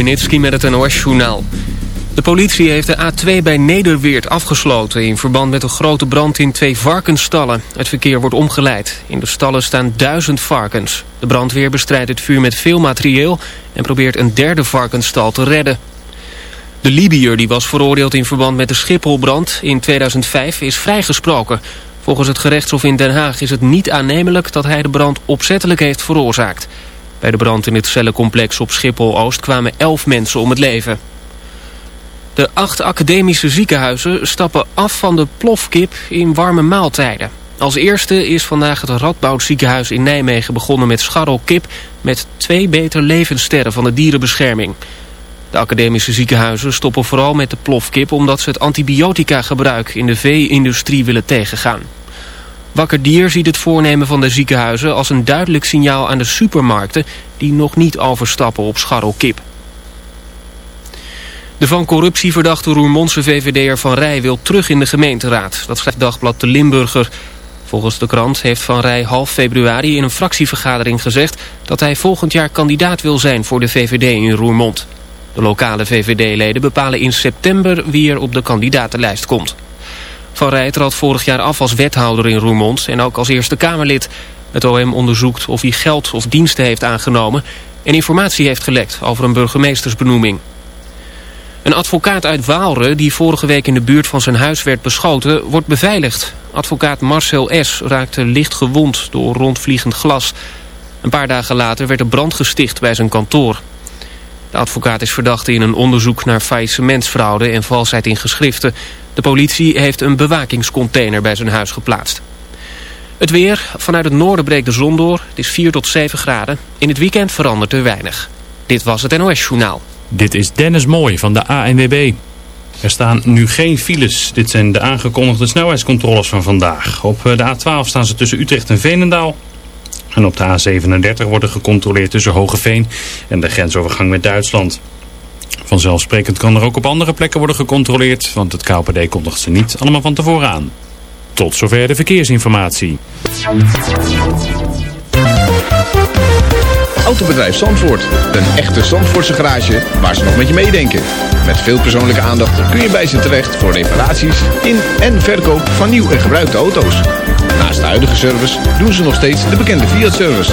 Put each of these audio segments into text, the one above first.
Stubenitski met het NOS-journaal. De politie heeft de A2 bij Nederweert afgesloten... in verband met een grote brand in twee varkensstallen. Het verkeer wordt omgeleid. In de stallen staan duizend varkens. De brandweer bestrijdt het vuur met veel materieel... en probeert een derde varkensstal te redden. De Libiër die was veroordeeld in verband met de Schipholbrand in 2005 is vrijgesproken. Volgens het gerechtshof in Den Haag is het niet aannemelijk... dat hij de brand opzettelijk heeft veroorzaakt... Bij de brand in het cellencomplex op Schiphol-Oost kwamen elf mensen om het leven. De acht academische ziekenhuizen stappen af van de plofkip in warme maaltijden. Als eerste is vandaag het Radboud ziekenhuis in Nijmegen begonnen met scharrelkip... met twee beter levenssterren van de dierenbescherming. De academische ziekenhuizen stoppen vooral met de plofkip... omdat ze het antibiotica gebruik in de vee-industrie willen tegengaan. Wakker Dier ziet het voornemen van de ziekenhuizen als een duidelijk signaal aan de supermarkten die nog niet overstappen op scharrelkip. De van corruptie verdachte Roermondse VVD'er Van Rij wil terug in de gemeenteraad. Dat schrijft Dagblad de Limburger. Volgens de krant heeft Van Rij half februari in een fractievergadering gezegd... dat hij volgend jaar kandidaat wil zijn voor de VVD in Roermond. De lokale VVD-leden bepalen in september wie er op de kandidatenlijst komt. Van Rij trad vorig jaar af als wethouder in Roermond en ook als Eerste Kamerlid. Het OM onderzoekt of hij geld of diensten heeft aangenomen... en informatie heeft gelekt over een burgemeestersbenoeming. Een advocaat uit Waalre, die vorige week in de buurt van zijn huis werd beschoten, wordt beveiligd. Advocaat Marcel S. raakte licht gewond door rondvliegend glas. Een paar dagen later werd er brand gesticht bij zijn kantoor. De advocaat is verdachte in een onderzoek naar faillissementsfraude en valsheid in geschriften. De politie heeft een bewakingscontainer bij zijn huis geplaatst. Het weer. Vanuit het noorden breekt de zon door. Het is 4 tot 7 graden. In het weekend verandert er weinig. Dit was het NOS Journaal. Dit is Dennis Mooij van de ANWB. Er staan nu geen files. Dit zijn de aangekondigde snelheidscontroles van vandaag. Op eh, de A12 staan ze tussen Utrecht en Veenendaal. En op de A37 worden gecontroleerd tussen Hogeveen en de grensovergang met Duitsland. Vanzelfsprekend kan er ook op andere plekken worden gecontroleerd, want het KPD kondigt ze niet allemaal van tevoren aan. Tot zover de verkeersinformatie. Autobedrijf Zandvoort. Een echte Zandvoortse garage waar ze nog met je meedenken. Met veel persoonlijke aandacht kun je bij ze terecht voor reparaties in en verkoop van nieuw en gebruikte auto's. Naast de huidige service doen ze nog steeds de bekende Fiat-service.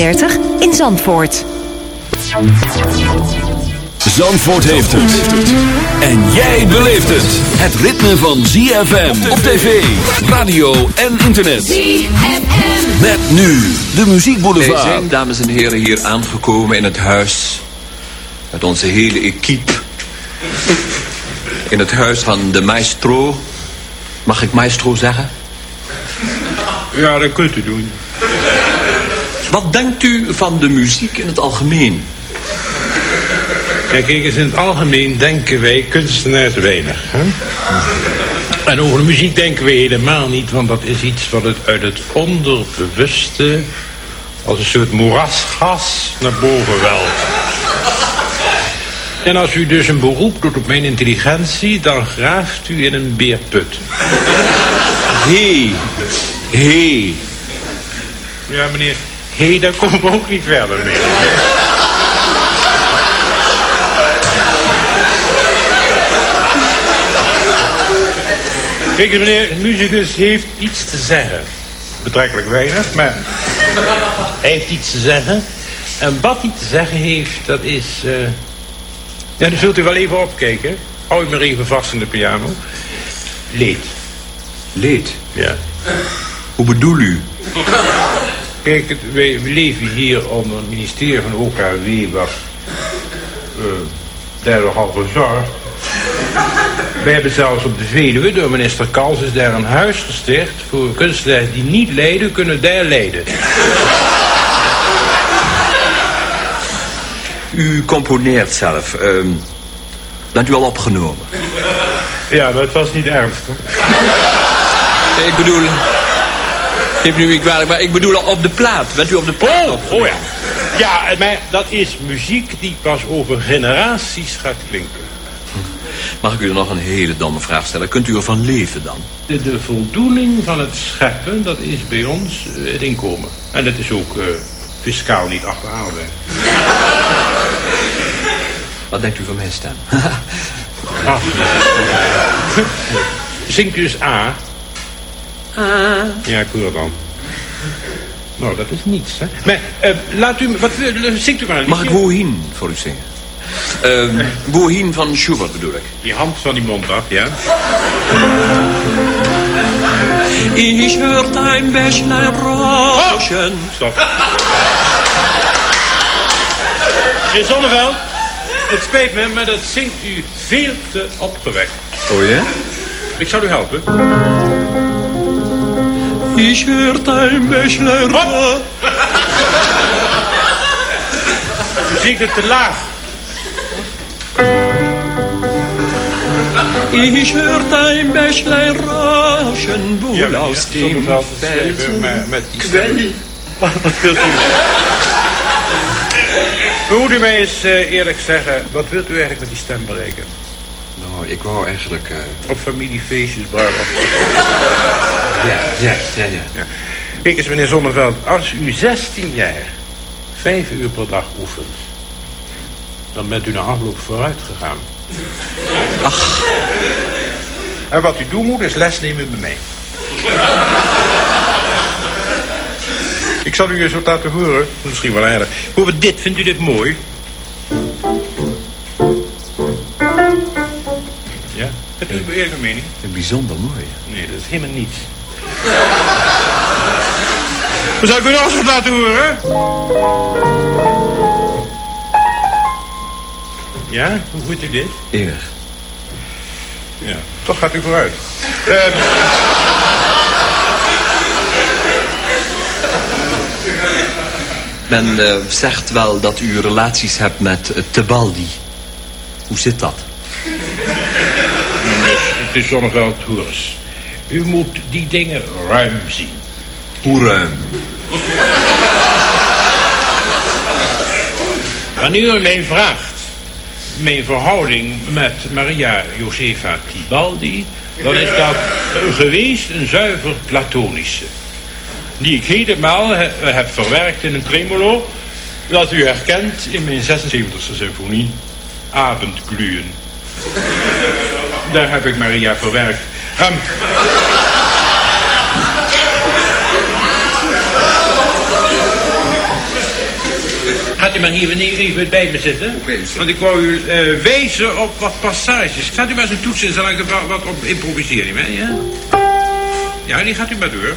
in Zandvoort. Zandvoort heeft het. En jij beleeft het. Het ritme van ZFM op tv, radio en internet. ZFM. Met nu de Wij muziekboulevard. zijn, dames en heren, hier aangekomen in het huis. Met onze hele equipe. In het huis van de maestro. Mag ik maestro zeggen? Ja, dat kunt u doen. Wat denkt u van de muziek in het algemeen? Kijk, kijk eens, in het algemeen denken wij kunstenaars weinig. Hè? En over de muziek denken we helemaal niet, want dat is iets wat het uit het onderbewuste als een soort moerasgas naar boven welt. En als u dus een beroep doet op mijn intelligentie, dan graaft u in een beerput. Hé, hé. Ja, meneer, hé, daar komen we ook niet verder mee. Kijk meneer, een muzikus heeft iets te zeggen. Betrekkelijk weinig, maar hij heeft iets te zeggen. En wat hij te zeggen heeft, dat is... eh Ja, dan zult u wel even opkijken. Hou u maar even vast in de piano. Leed. Leed. Ja. Hoe bedoel u? Kijk, het, wij, we leven hier onder het ministerie van OKW, wat eh daar nogal zorgt. Wij hebben zelfs op de Veluwe, door minister Kals, is daar een huis gesticht voor kunstenaars die niet lijden, kunnen daar lijden. U componeert zelf. ehm, bent u al opgenomen? Ja, dat was niet ernstig. Ik bedoel... Geef nu niet kwalijk, maar ik bedoel op de plaat. Bent u op de plaat Oh, oh ja. Ja, maar dat is muziek die pas over generaties gaat klinken. Mag ik u nog een hele domme vraag stellen? Kunt u ervan leven dan? De, de voldoening van het scheppen, dat is bij ons eh, het inkomen. En dat is ook eh, fiscaal niet achterhaalbaar. Wat denkt u van mijn stem? Ah. Zingt u eens A. A. Ja, ik hoor dan. Nou, dat is niets, hè. Maar, eh, laat u... Wat, wil- zingt u maar een Mag ik? Wohin voor u zingen? Ehm Wohin van Schubert bedoel ik. Die hand van die mond af, ja? Ich hört ein Bächlein rauschen. Stop. Meneer Zonneveld, het spijt me, maar dat zingt u veel te opgewekt. Oh ja? Ik zal u helpen. Bächlein Hop! U zingt het te laag. Ich hört ein Bächlein rauschen, wohl aus dem die stem. Wat wilt u? Moet u mij eens eh, eerlijk zeggen, wat wilt u eigenlijk met die stem bereiken? Nou, ik wou eigenlijk... eh, Op familiefeestjes, ja, ja, ja, ja. Ja. Kijk eens, meneer Zonneveld, als u 16 jaar vijf uur per dag oefent, dan bent u na afloop vooruit gegaan. Ach, En wat u doen moet, is les nemen bij mij. Ik zal u eens wat laten horen. Misschien wel aardig. Bijvoorbeeld dit, vindt u dit mooi? Hebt u eerlijke mening? bijzonder mooi. Nee, dat is helemaal niets. Dan zou ik u nog eens wat laten horen? Ja, hoe vindt u dit? Eer. Ja, toch gaat u vooruit. Ehm. Men eh, zegt wel dat u relaties hebt met uh, Tebaldi. Hoe zit dat? Het is Zonneveld Hoers. U moet die dingen ruim zien. Hoe ruim? Wanneer u mij vraagt mijn verhouding met Maria Josefa Tibaldi, dan is dat geweest een zuiver platonische. Die ik helemaal he- heb verwerkt in een tremolo, dat u herkent in mijn 76e symfonie, Avondglühen. Daar heb ik Maria verwerkt. Ehm, Gaat u maar hier wanneer even bij me zitten. Want ik wou u eh, wijzen op wat passages. Gaat u maar eens een toets in, zal ik er wat- wat op improviseren. Hè? Ja? ja, die gaat u maar door.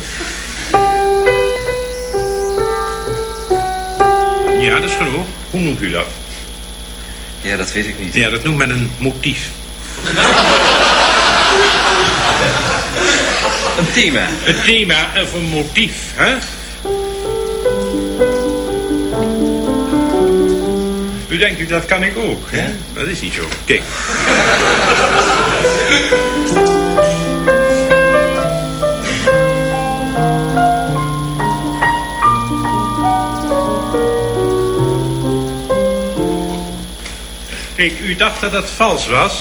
Ja, dat is genoeg. Hoe noemt u dat? Ja, dat weet ik niet. Ja, dat noemt men een motief. Een thema. Het thema of een motief, hè? U denkt u, dat kan ik ook, hè? Dat is niet zo. Kijk. Kijk, u dacht dat dat vals was.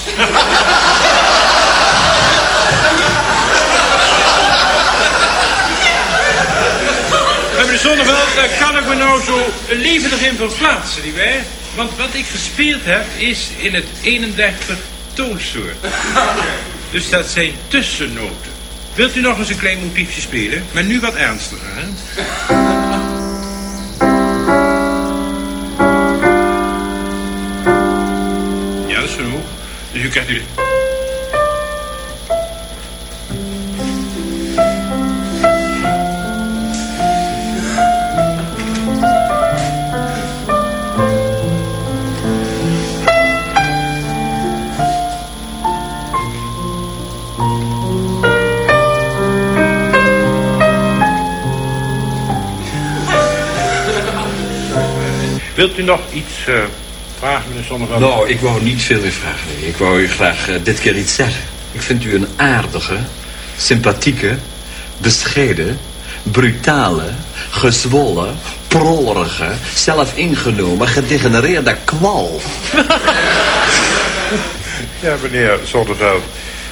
Meneer Zonneveld, daar kan ik me nou zo levendig in verplaatsen, nietwaar? Want wat ik gespeeld heb, is in het 31 toonsoort. Dus dat zijn tussennoten. Wilt u nog eens een klein motiefje spelen? Maar nu wat ernstiger, hè? Krijgt u... Wilt u nog iets eh, vragen, meneer? Nou, ik wou niet veel meer vragen. nee. Ik wou u graag eh, dit keer iets zeggen. Ik vind u een aardige, sympathieke, bescheiden, brutale, gezwollen, prollerige, zelfingenomen, gedegenereerde kwal. Ja, meneer Zonneveld.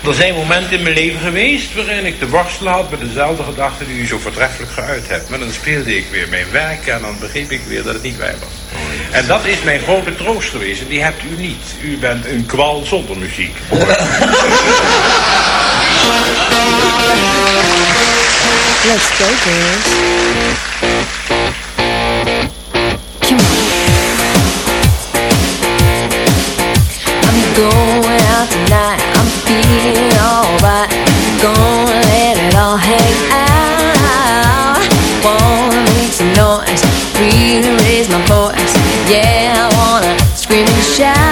Er zijn momenten in mijn leven geweest waarin ik te worstelen had met dezelfde gedachten die u zo voortreffelijk geuit hebt. Maar dan speelde ik weer mijn werk en dan begreep ik weer dat het niet waar was. En dat is mijn grote troost geweest die hebt u niet. U bent een kwal zonder muziek. Let's go, girls. I'm going out tonight. I'm feeling alright. Gonna let it all hang out. Wanna make some noise. Really raise my voice. Yeah, I wanna scream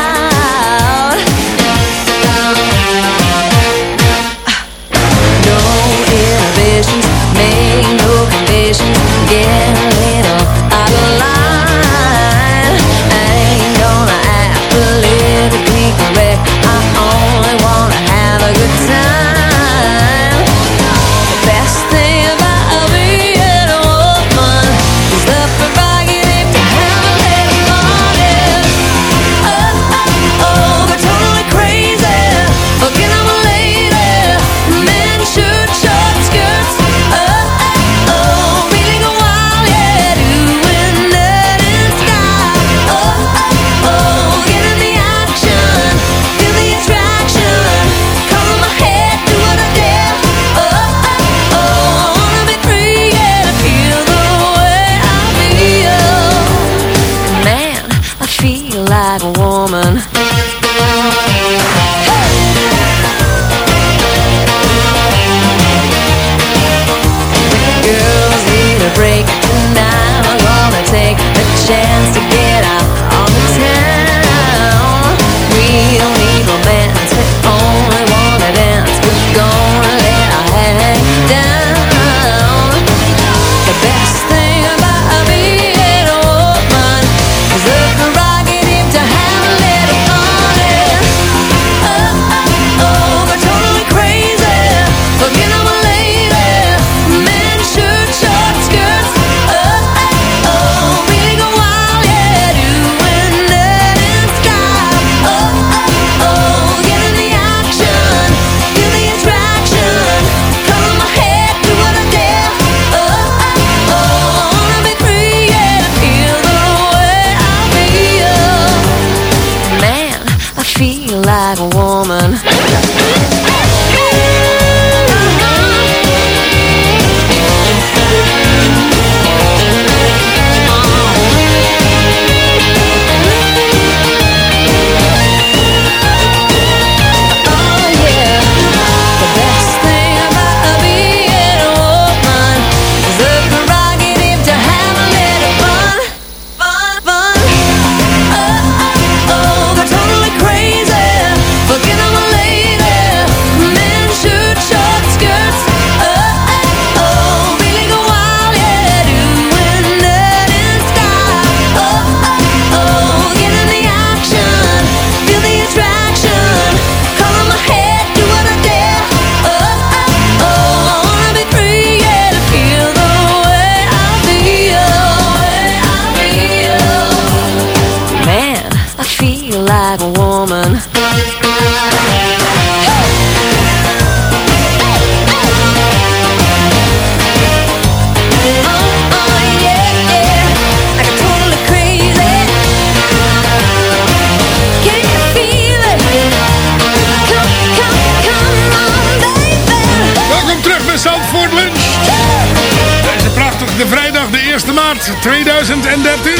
1 maart 2013.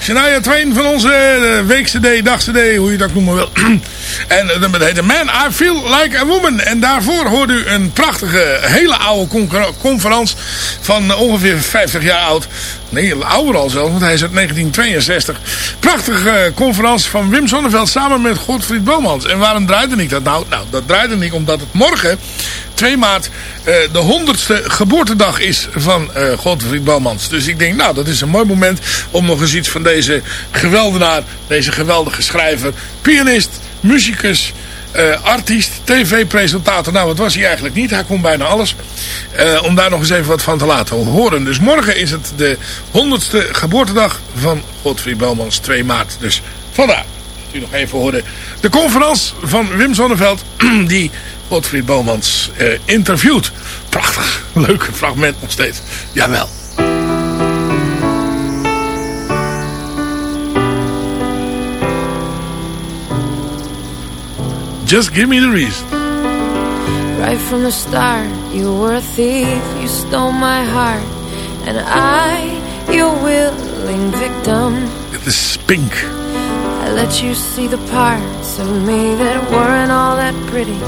Shania Twain van onze uh, week-cd, dag-cd, hoe je dat noemen wil. en dat heet Man, I Feel Like a Woman. En daarvoor hoorde u een prachtige, hele oude conferentie van ongeveer 50 jaar oud. Nee, ouder al zelfs, want hij is uit 1962. Prachtige conferentie van Wim Sonneveld samen met Godfried Bomans. En waarom draaide ik dat nou? Nou, dat draaide ik omdat het morgen 2 maart de honderdste geboortedag is van Godfried Balmans. Dus ik denk, nou, dat is een mooi moment om nog eens iets van deze geweldenaar, deze geweldige schrijver, pianist, muzikus, uh, artiest, tv-presentator. Nou, wat was hij eigenlijk niet? Hij kon bijna alles. Uh, om daar nog eens even wat van te laten horen. Dus morgen is het de honderdste geboortedag van Godfried Belmans, 2 maart. Dus vandaar. U nog even hoorde. De conferentie van Wim Zonneveld, die Godfried Bomans uh, interviewt. Prachtig, leuk fragment nog steeds. Jawel. Just give me the reason. Right from the start, you were a thief, you stole my heart. And I, your willing victim. Dit is Pink. I let you see the parts of me that weren't all that pretty.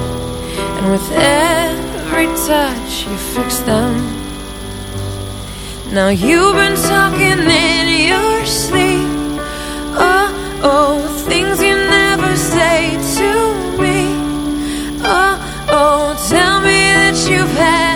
And with every touch you fixed them Now you've been talking in your sleep Oh, oh, things you never say you've had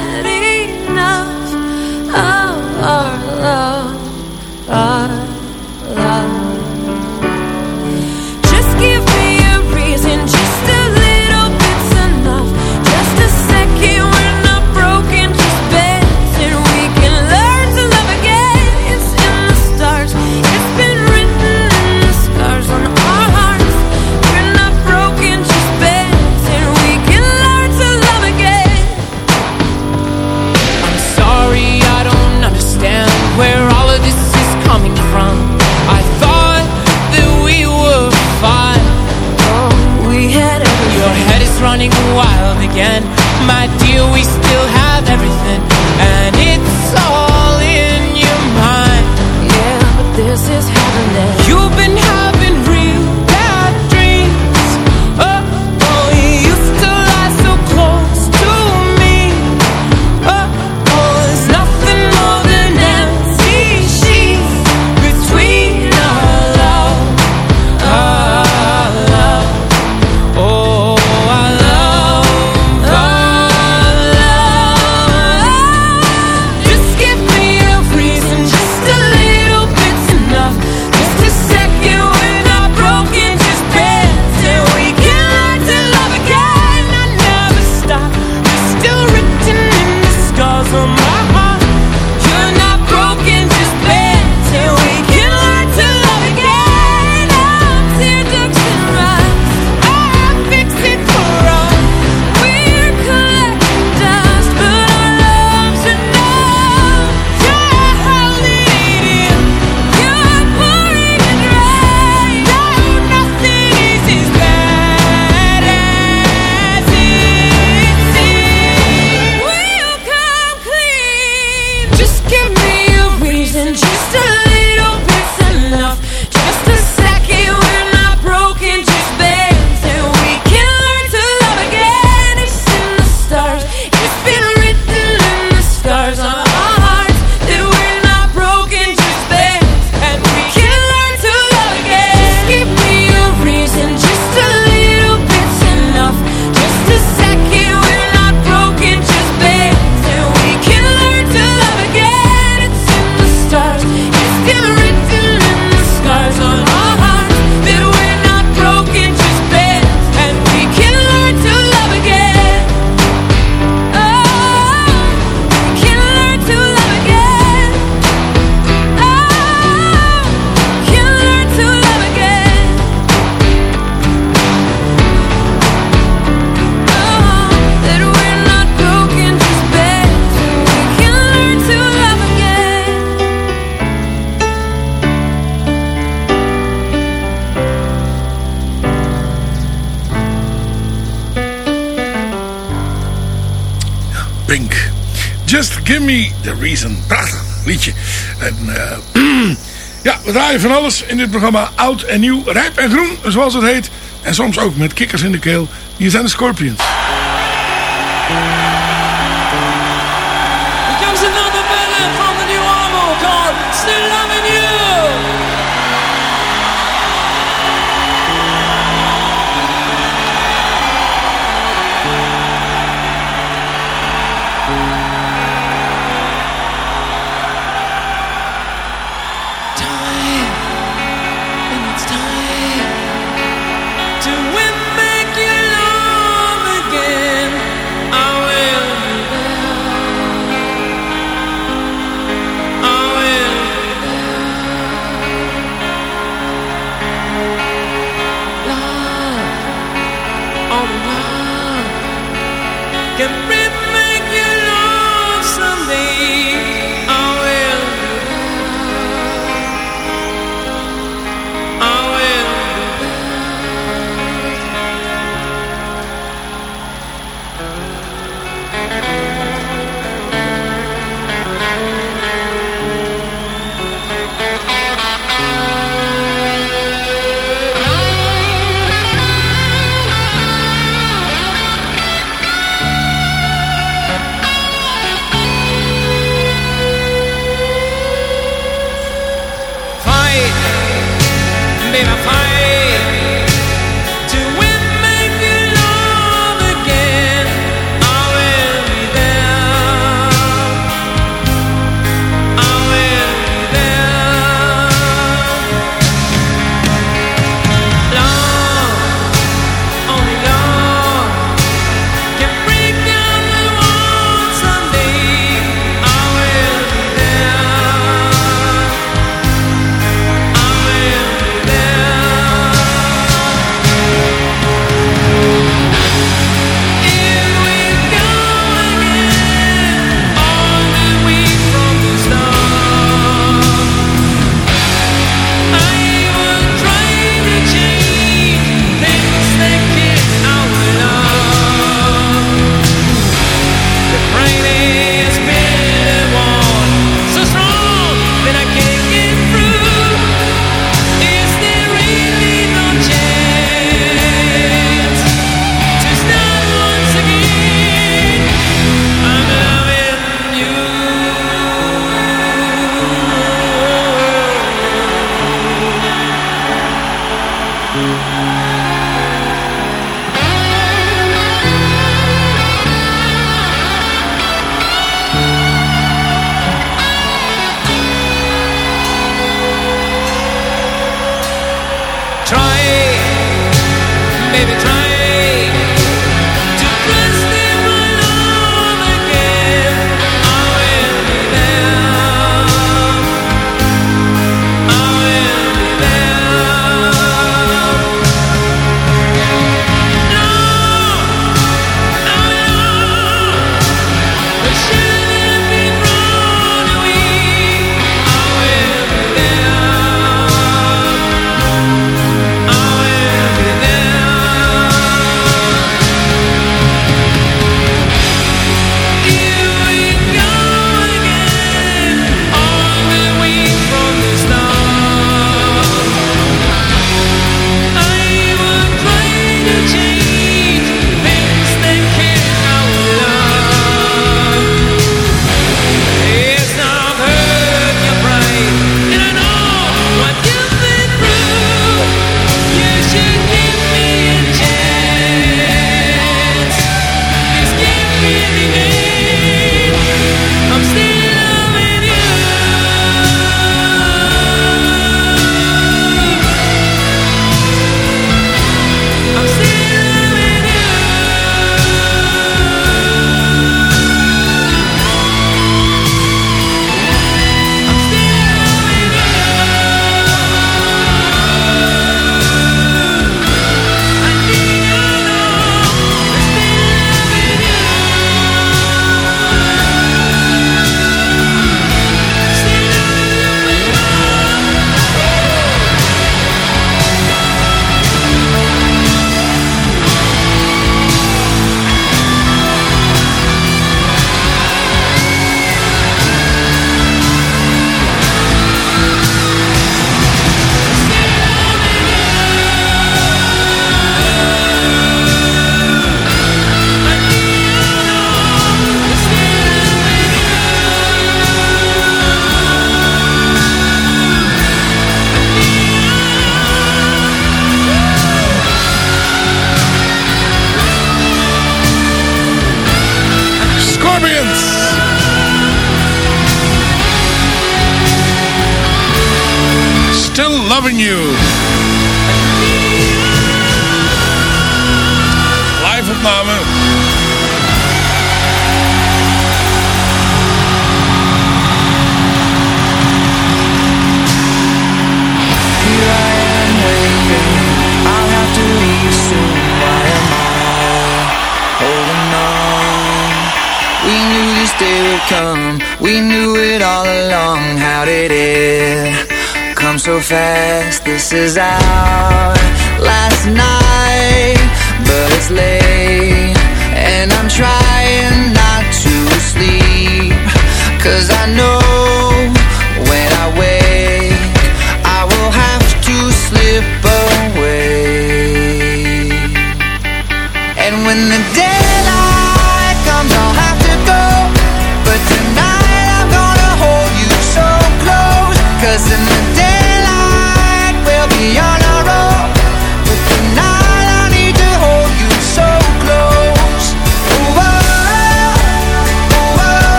we draaien van alles in dit programma. Oud en nieuw, rijp en groen, zoals het heet. En soms ook met kikkers in de keel. Hier zijn de Scorpions.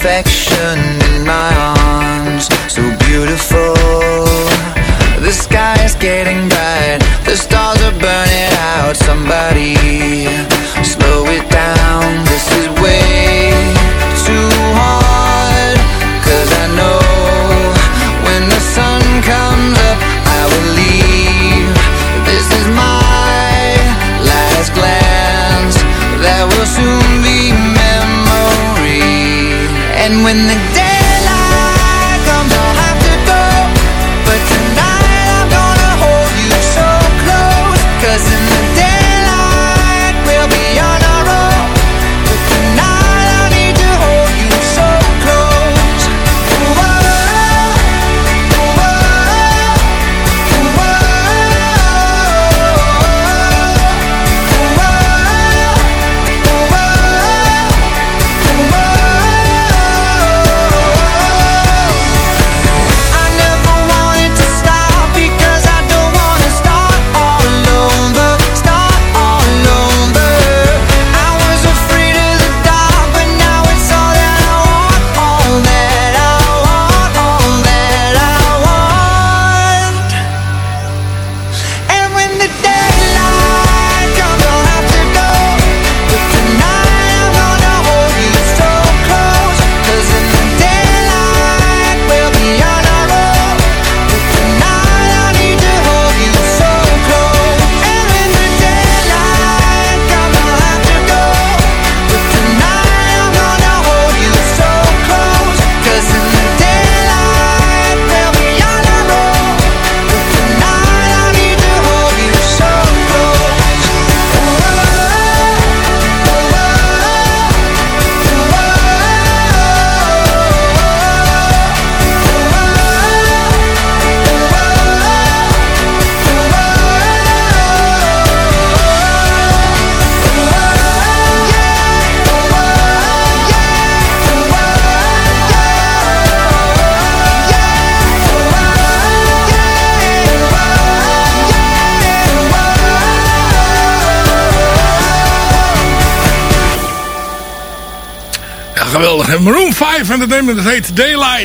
perfection. when the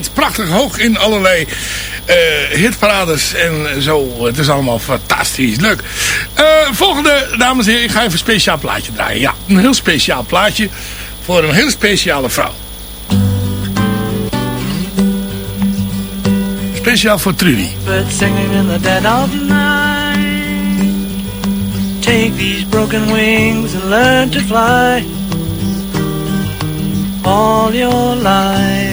prachtig hoog in allerlei uh, hitparades en zo. Het is allemaal fantastisch leuk. Eh, volgende, dames en heren, ik ga even een speciaal plaatje draaien. Ja, een heel speciaal plaatje voor een heel speciale vrouw. Speciaal voor Trudy. Take these broken wings and learn to fly. all your life.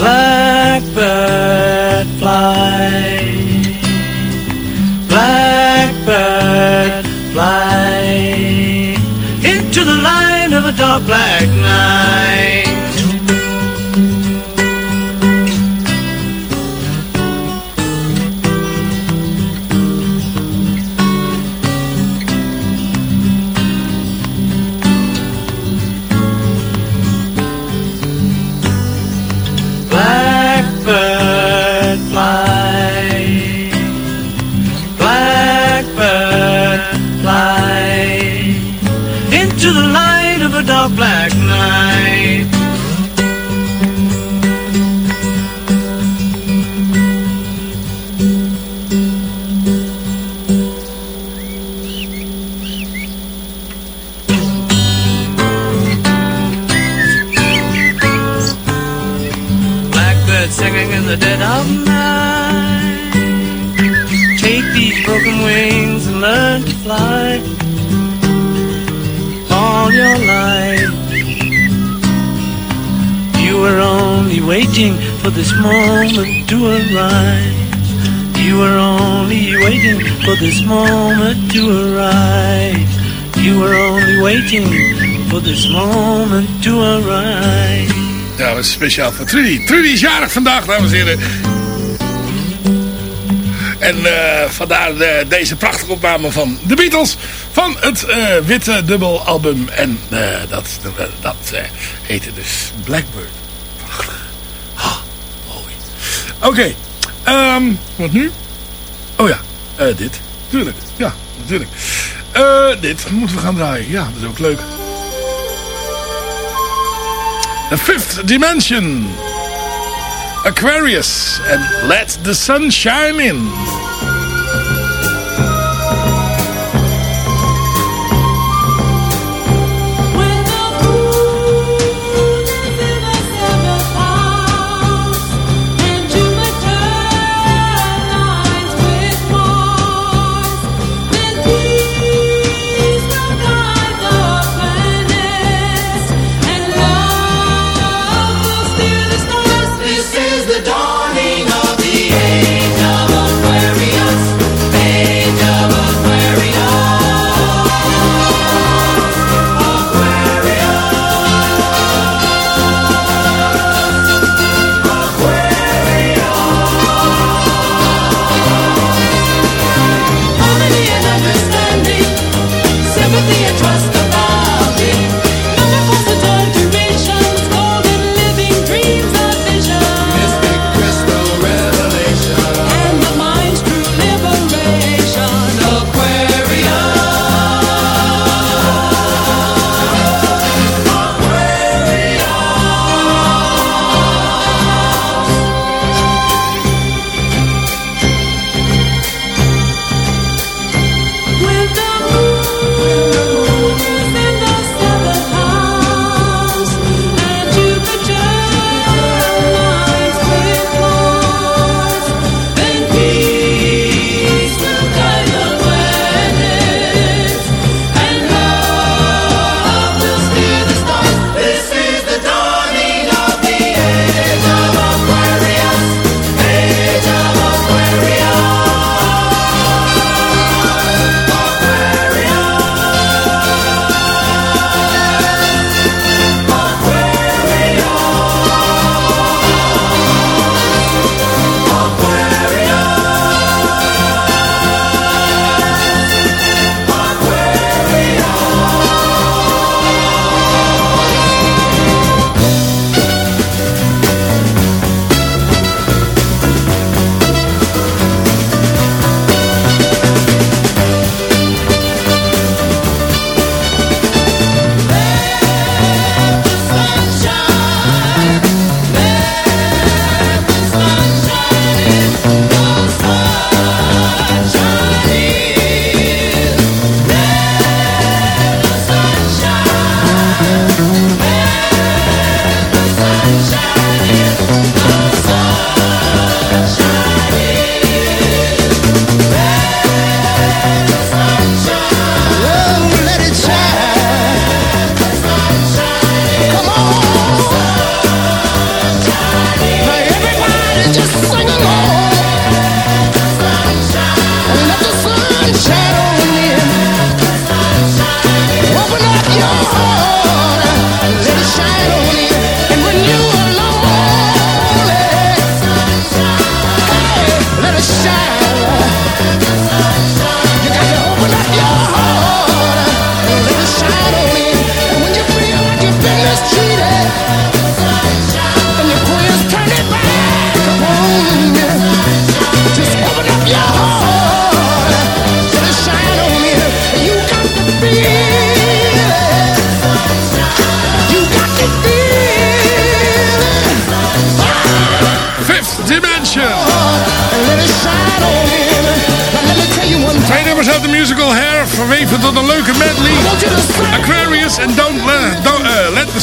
Blackbird fly. Blackbird fly. Into the light of a dark black night. Fly. All your life, you were only waiting for this moment to arise. You were only waiting for this moment to arise. You were only waiting for this moment to arise. Ja, dat is speciaal voor Trudy. Trudy is jarig vandaag, dames en heren. En eh, vandaar de- deze prachtige opname van de Beatles. Van het eh, witte dubbelalbum. En eh, dat, dat, eh, heette dus Blackbird. Prachtig. Ah, mooi. Oké. ehm, wat nu? Oh ja, eh, dit. Tuurlijk. Ja, natuurlijk. Eh, dit moeten we gaan draaien. Ja, dat is ook leuk. The Fifth Dimension. Aquarius. And Let the Sun Shine In.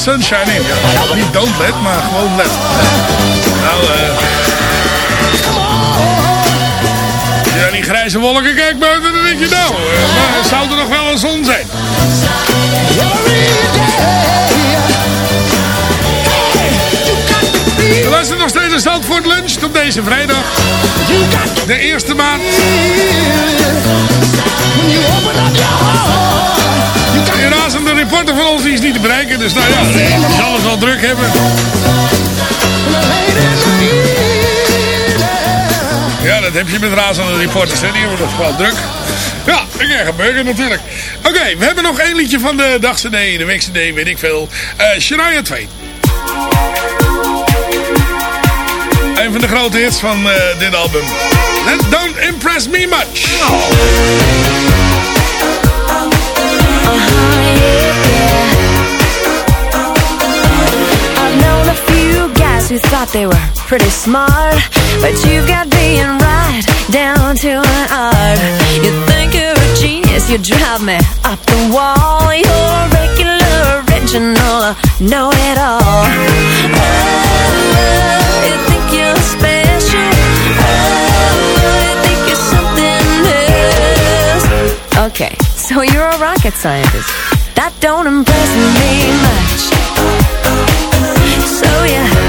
Eh, let the Sun Shine In. Ja, niet Don't Let, maar gewoon Let. Nou, eh... naar die grijze wolken kijkt buiten, dan denk je nou, eh, maar zou er nog wel een zon zijn. We luisteren nog steeds naar Zandvoort Lunch op deze vrijdag. De eerste maand. Een reporter van ons is niet te bereiken. Dus nou ja, die zal het wel druk hebben. Ja, dat heb je met razende reporters. Hè. Die hebben het wel druk. Ja, ik krijg een burger natuurlijk. Oké, we hebben nog één liedje van de dagcd, de weekcd, weet ik veel. Eh Shania 2. Een van de grote hits van eh, dit album. That don't impress me much. I've who thought they were pretty smart, but you've got being right down to an art. You think you're a genius, you drive me up the wall. You're regular, original, know it all. Oh, you think you're special? Oh, you think you're something else? Okay, so you're a rocket scientist. That don't impress me much. So you you yeah,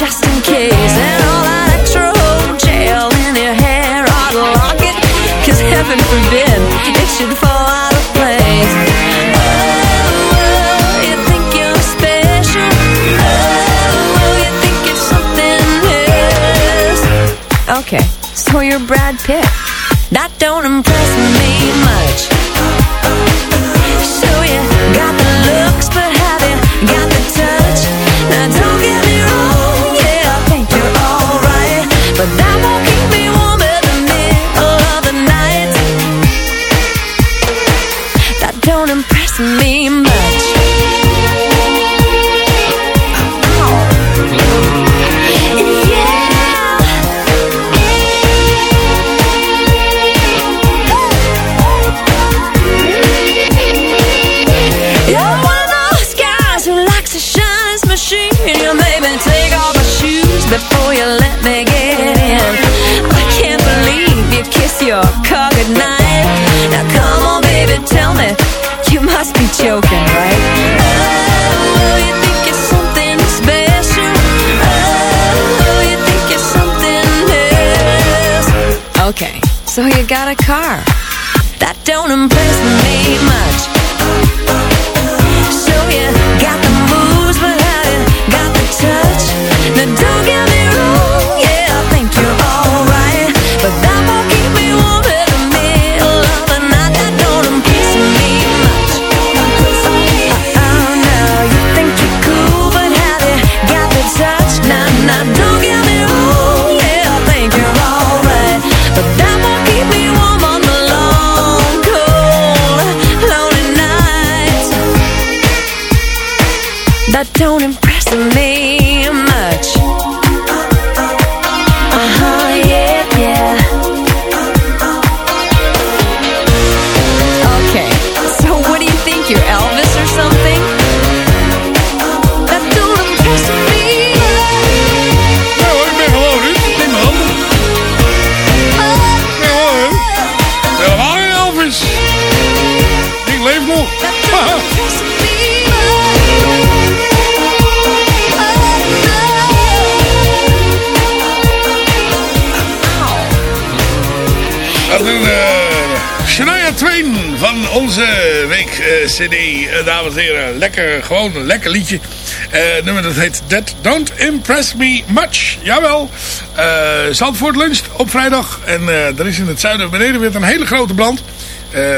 just in case. And all in your hair to lock it, 'cause heaven forbid it should fall out of place. Oh, you think you're special? Oh, you think you're something else? Okay, so you're Brad Pitt. That don't impress your. Now come on, baby, tell me you must be joking, right? Oh, you think you're something special? Oh, you think you're something else? Okay, so you got a car. That don't impress me much. That don't CD, eh, dames en heren. Lekker, gewoon een lekker liedje. Eh, nummer dat heet That Don't Impress Me Much. Jawel. Eh Zandvoort luncht op vrijdag. En er is in het zuiden beneden weer een hele grote brand.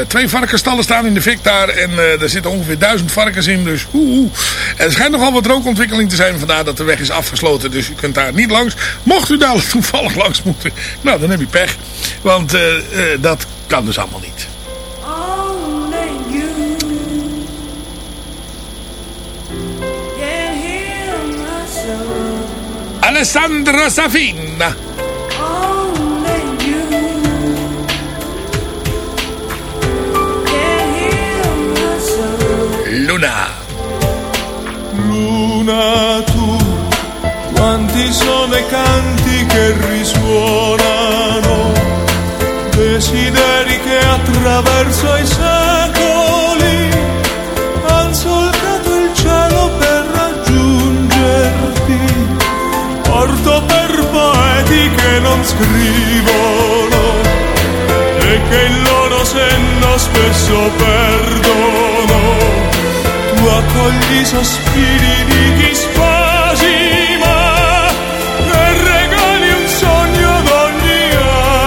Twee varkensstallen staan in de fik daar. En eh, er zitten ongeveer duizend varkens in. Dus oeh. Er schijnt nogal wat rookontwikkeling te zijn. Vandaar dat de weg is afgesloten. Dus u kunt daar niet langs. Mocht u daar toevallig langs moeten. Nou, dan heb je pech. Want dat kan dus allemaal niet. Alessandra soul. Luna. Luna tu, quanti sono i canti che risuonano, desideri che attraverso i secoli che non scrivono e che il loro senno spesso perdono tu accogli i sospiri di chi spasima e regali un sogno ad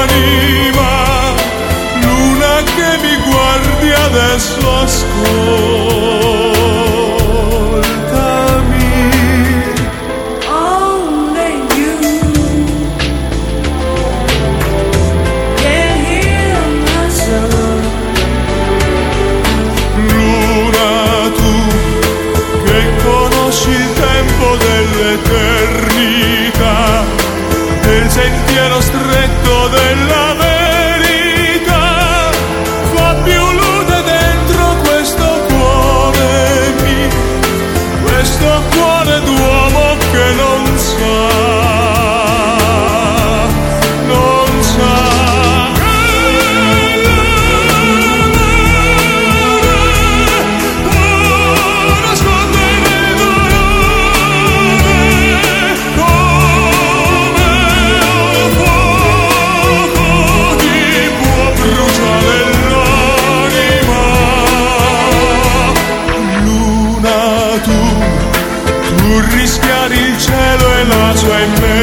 anima. Luna che mi guardi adesso ascoltami.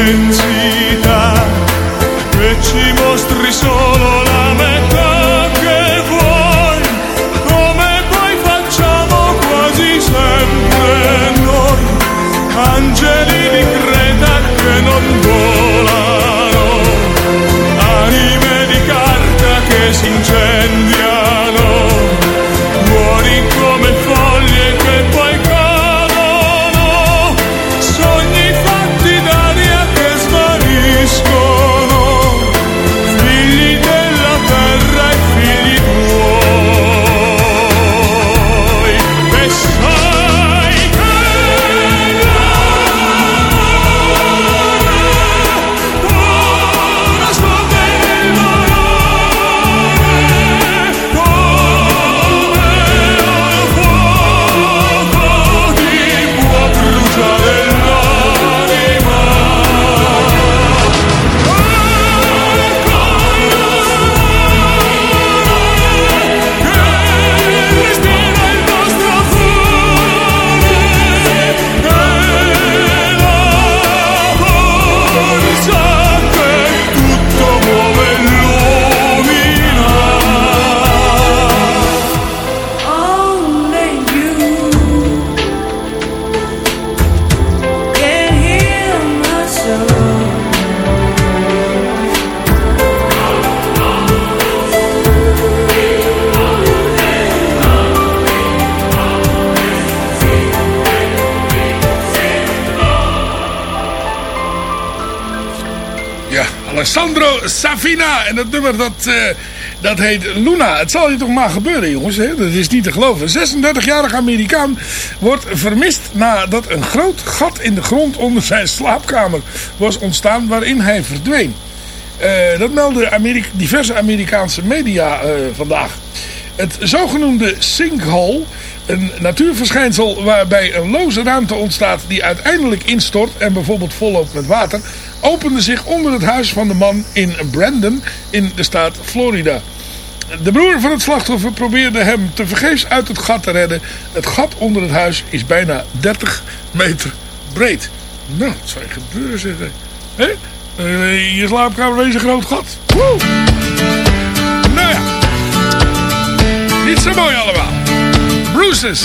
friends Safina. En dat nummer dat, eh, dat heet Luna. Het zal je toch maar gebeuren jongens. Hè? Dat is niet te geloven. 36-jarige Amerikaan wordt vermist nadat een groot gat in de grond onder zijn slaapkamer was ontstaan waarin hij verdween. Eh, dat melden diverse Amerikaanse media eh, vandaag. Het zogenoemde sinkhole, een natuurverschijnsel waarbij een loze ruimte ontstaat die uiteindelijk instort en bijvoorbeeld volloopt met water, opende zich onder het huis van de man in Brandon in de staat Florida. De broer van het slachtoffer probeerde hem tevergeefs uit het gat te redden. Het gat onder het huis is bijna 30 meter breed. Nou, wat zou je gebeuren zeggen? Hé? Eh, je slaapkamer is een groot gat. Woe! Nou ja. Niet zo mooi allemaal. Bruce's.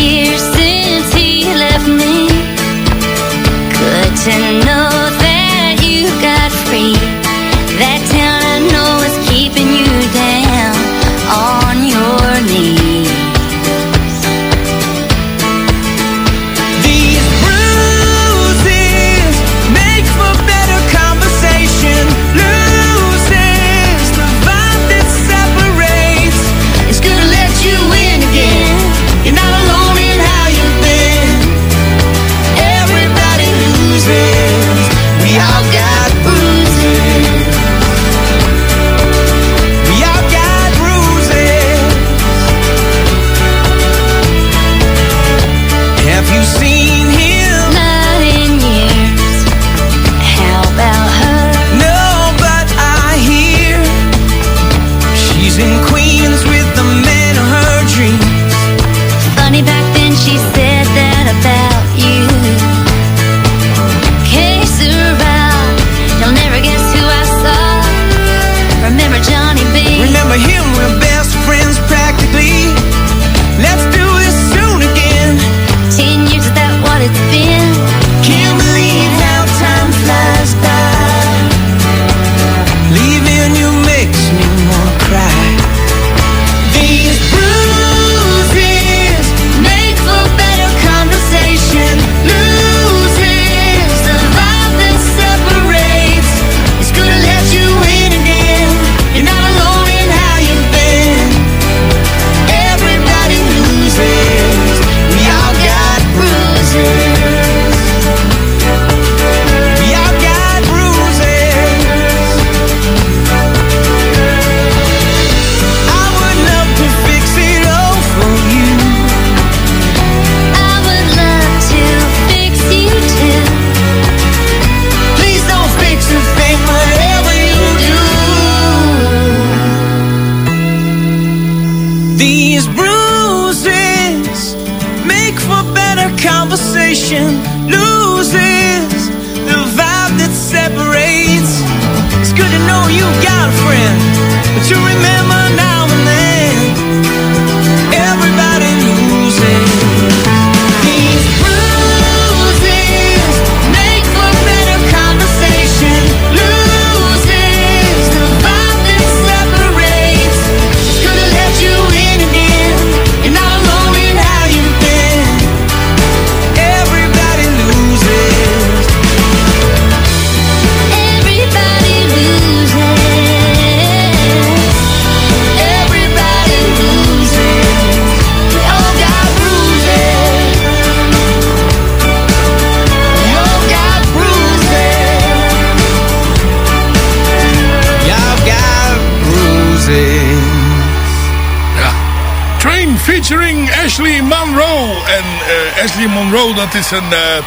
is een... eh,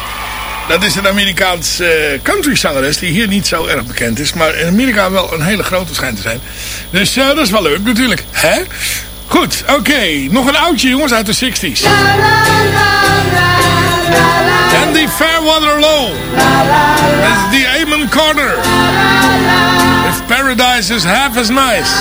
dat is een Amerikaans eh country zangeres die hier niet zo erg bekend is. Maar in Amerika wel een hele grote schijnt te zijn. Dus eh, dat is wel leuk natuurlijk. Hè? Goed, oké. Nog een oudje jongens uit de 60s. Andy Fairweather Low. Met die Eamon Corner. If paradise is half as nice.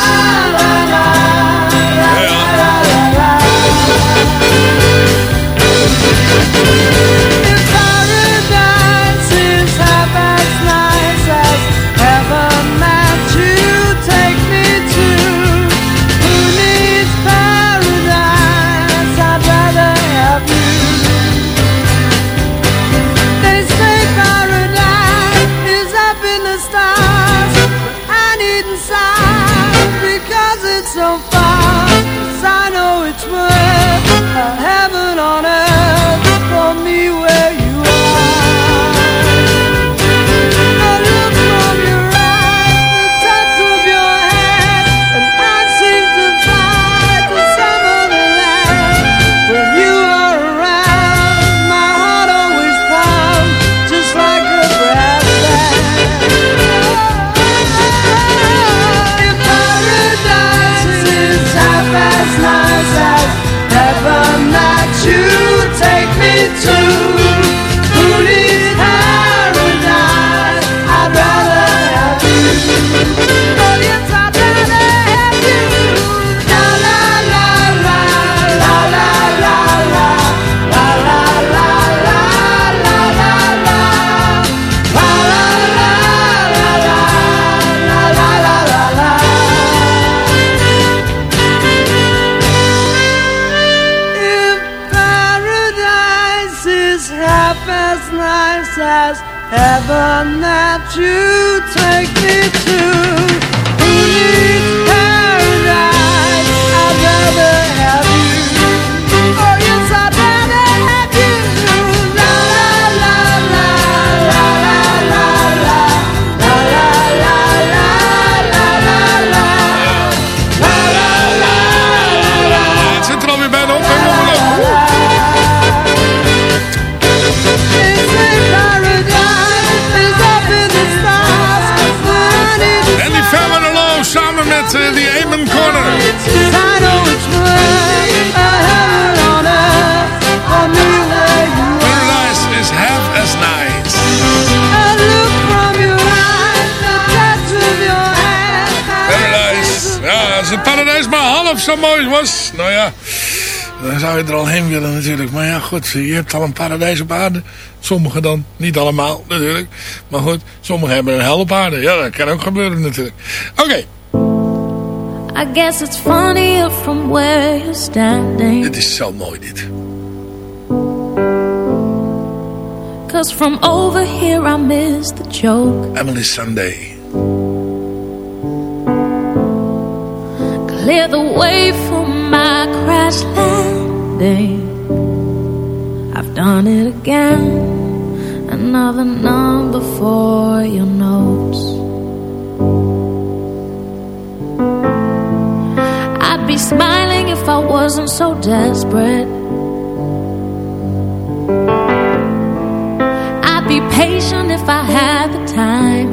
Zou je er al heen willen natuurlijk. Maar ja, goed, je hebt al een paradijs op aarde. Sommigen dan, niet allemaal natuurlijk. Maar goed, sommigen hebben een hel op aarde. Ja, dat kan ook gebeuren natuurlijk. Oké, I guess it's funnier from where you're standing. dit is zo mooi dit. Cause from over here I miss the joke. Emily Sunday. Clear the way for my crash landing. I've done it again. Another number for your notes. I'd be smiling if I wasn't so desperate. I'd be patient if I had the time.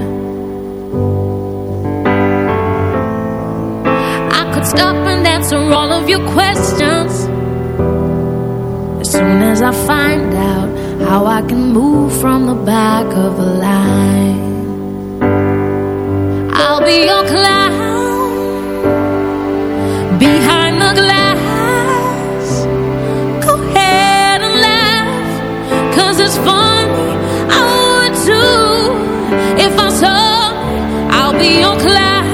I could stop and answer all of your questions soon as I find out how I can move from the back of the line. I'll be your clown behind the glass. Go ahead and laugh, cause it's funny. Oh, I would too if I saw. I'll be your clown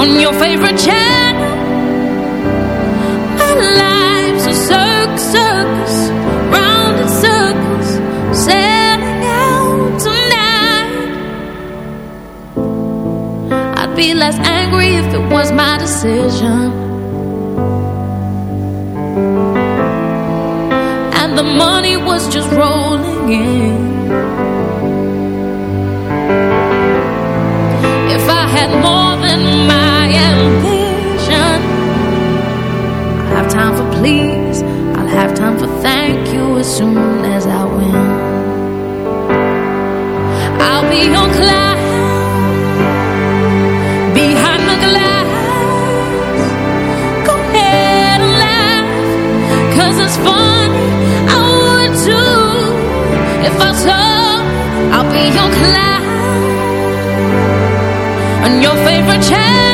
on your favorite channel. Decision. And the money was just rolling in. If I had favorite chair.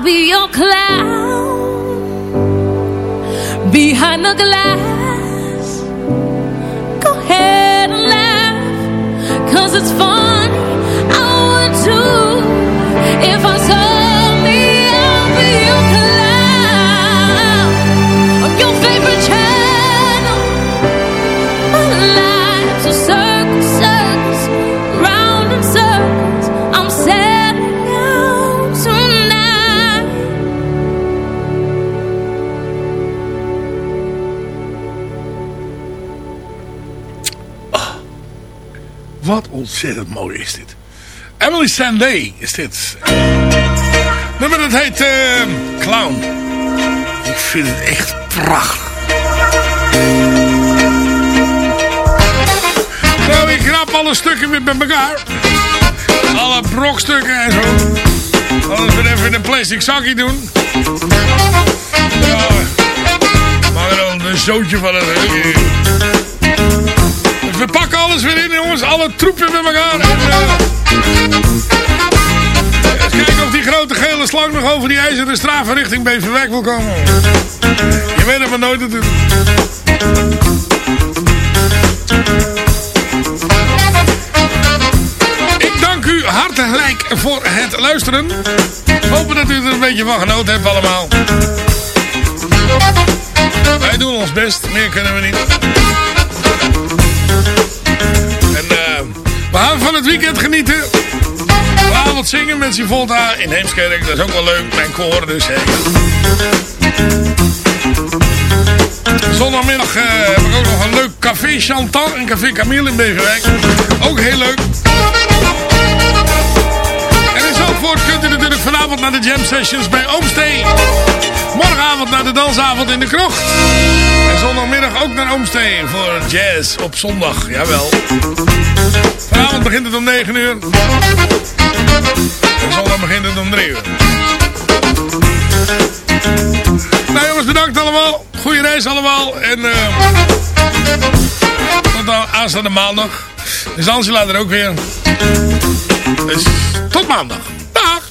I'll be your clown behind the glass. Go ahead and laugh, cause it's funny. Wat ontzettend mooi is dit. Emily Sandé is dit. Nummer dat heet eh, Clown. Ik vind het echt prachtig. Nou, ik knap alle stukken weer bij elkaar. Alle brokstukken en zo. Anders we het even in een plastic zakje doen. Ja, maar dan een zootje van het. We pakken alles weer in, jongens. Alle troepen met elkaar. En, eh, eens kijken of die grote gele slang nog over die ijzeren straven richting Beverwijk wil komen. Je weet het maar nooit natuurlijk. Ik dank u hartelijk voor het luisteren. Hopen dat u er een beetje van genoten hebt allemaal. Wij doen ons best, meer kunnen we niet. Van het weekend genieten. Vanavond zingen met Sivolta in Heemskerk. Dat is ook wel leuk, mijn koor dus. Hè. Zondagmiddag eh, heb ik ook nog een leuk café Chantal en café Camille in Beverwijk. Ook heel leuk. En in Zandvoort kunt u natuurlijk vanavond naar de jam sessions bij Oomstee. Morgenavond naar de dansavond in de krocht. En zondagmiddag ook naar Oomstee voor jazz op zondag. Jawel. Vanavond begint het om 9 uur. En zondag begint het om 3 uur. Nou jongens, bedankt allemaal. Goeie reis allemaal. En eh tot aanstaande maandag. Is Angela er ook weer. Dus tot maandag. Dag.